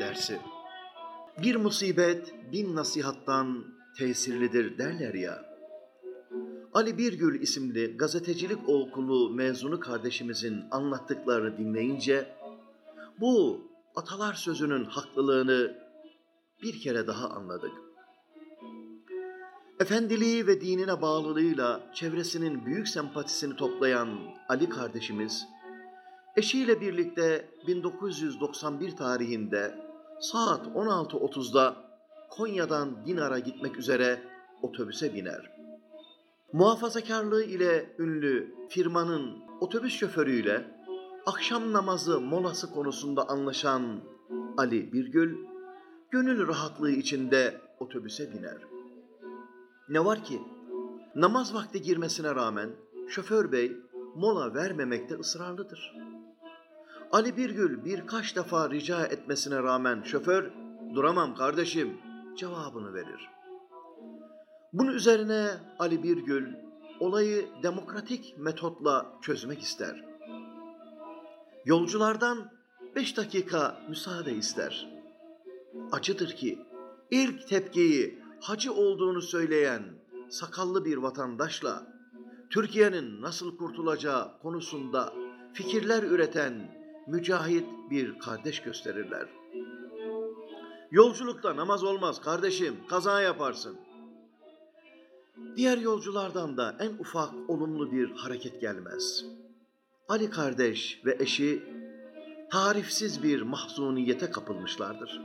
dersi. Bir musibet bin nasihattan tesirlidir derler ya. Ali Birgül isimli gazetecilik okulu mezunu kardeşimizin anlattıklarını dinleyince bu atalar sözünün haklılığını bir kere daha anladık. Efendiliği ve dinine bağlılığıyla çevresinin büyük sempatisini toplayan Ali kardeşimiz, eşiyle birlikte 1991 tarihinde saat 16.30'da Konya'dan Dinar'a gitmek üzere otobüse biner. Muhafazakarlığı ile ünlü firmanın otobüs şoförüyle akşam namazı molası konusunda anlaşan Ali Birgül, gönül rahatlığı içinde otobüse biner. Ne var ki, namaz vakti girmesine rağmen şoför bey mola vermemekte ısrarlıdır. Ali Birgül birkaç defa rica etmesine rağmen şoför, duramam kardeşim cevabını verir. Bunun üzerine Ali Birgül olayı demokratik metotla çözmek ister. Yolculardan beş dakika müsaade ister. Acıdır ki ilk tepkiyi hacı olduğunu söyleyen sakallı bir vatandaşla Türkiye'nin nasıl kurtulacağı konusunda fikirler üreten mücahit bir kardeş gösterirler. Yolculukta namaz olmaz kardeşim, kaza yaparsın. Diğer yolculardan da en ufak olumlu bir hareket gelmez. Ali kardeş ve eşi tarifsiz bir mahzuniyete kapılmışlardır.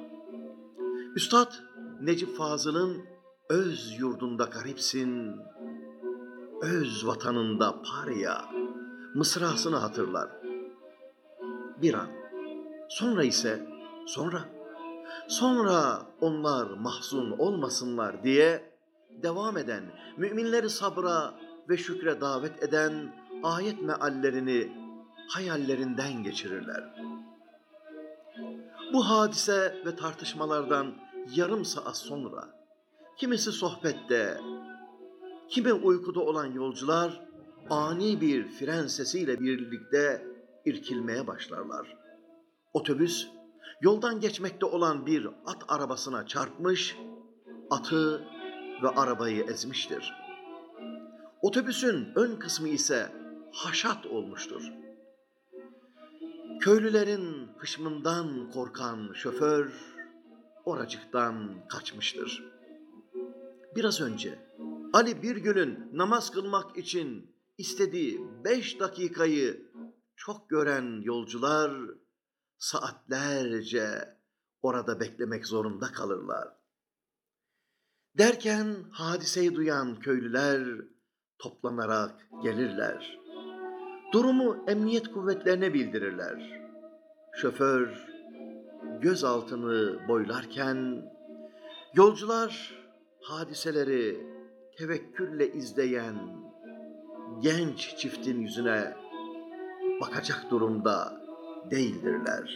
Üstad Necip Fazıl'ın öz yurdunda garipsin, öz vatanında parya mısrasını hatırlar. Bir an, sonra ise sonra, sonra onlar mahzun olmasınlar diye devam eden, müminleri sabra ve şükre davet eden ayet meallerini hayallerinden geçirirler. Bu hadise ve tartışmalardan yarım saat sonra kimisi sohbette, kimi uykuda olan yolcular ani bir fren sesiyle birlikte irkilmeye başlarlar. Otobüs yoldan geçmekte olan bir at arabasına çarpmış, atı ve arabayı ezmiştir. Otobüsün ön kısmı ise haşat olmuştur. Köylülerin hışmından korkan şoför oracıktan kaçmıştır. Biraz önce Ali bir günün namaz kılmak için istediği beş dakikayı çok gören yolcular saatlerce orada beklemek zorunda kalırlar. Derken hadiseyi duyan köylüler toplanarak gelirler. Durumu emniyet kuvvetlerine bildirirler. Şoför gözaltını boylarken yolcular hadiseleri tevekkülle izleyen genç çiftin yüzüne bakacak durumda değildirler.